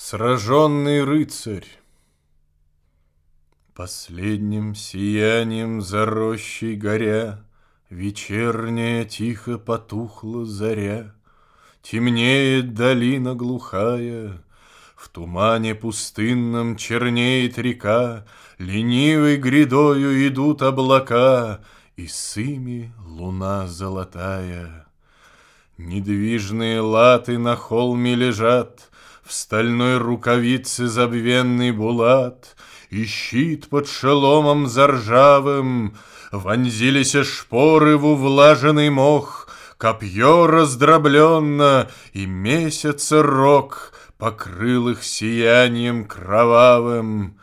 Сраженный рыцарь Последним сиянием за рощей горя Вечерняя тихо потухла заря, Темнеет долина глухая, В тумане пустынном чернеет река, Ленивой грядою идут облака, И с ими луна золотая. Недвижные латы на холме лежат, в стальной рукавице забвенный булат И щит под шеломом заржавым Вонзились шпоры в увлаженный мох, Копье раздробленно, и месяца рок Покрыл их сиянием кровавым.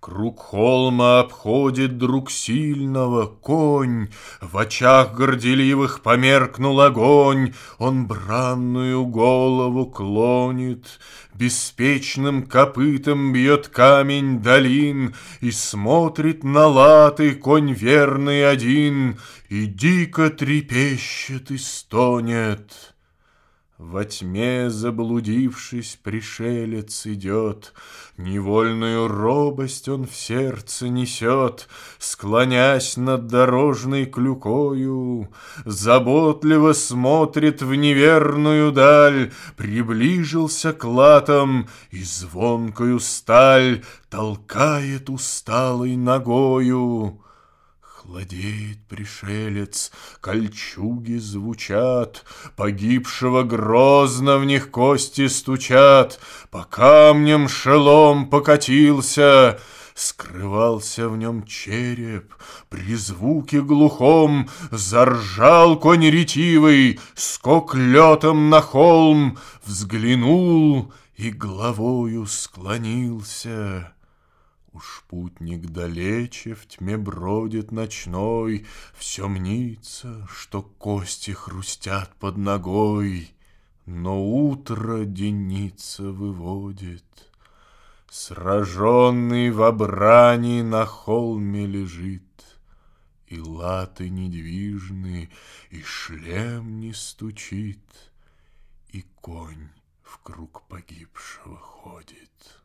Круг холма обходит друг сильного конь, В очах горделивых померкнул огонь, Он бранную голову клонит, Беспечным копытом бьет камень долин И смотрит на латы конь верный один, И дико трепещет и стонет. Во тьме заблудившись, пришелец идет, Невольную робость он в сердце несет, Склонясь над дорожной клюкою, Заботливо смотрит в неверную даль, Приближился к латам и звонкою сталь Толкает усталой ногою. Хладеет пришелец, кольчуги звучат, Погибшего грозно в них кости стучат, По камням шелом покатился, Скрывался в нем череп, при звуке глухом Заржал конь ретивый, скок летом на холм, Взглянул и головою склонился. Уж путник далече в тьме бродит ночной, Все мнится, что кости хрустят под ногой, Но утро деница выводит. Сраженный в обране на холме лежит, И латы недвижны, и шлем не стучит, И конь в круг погибшего ходит.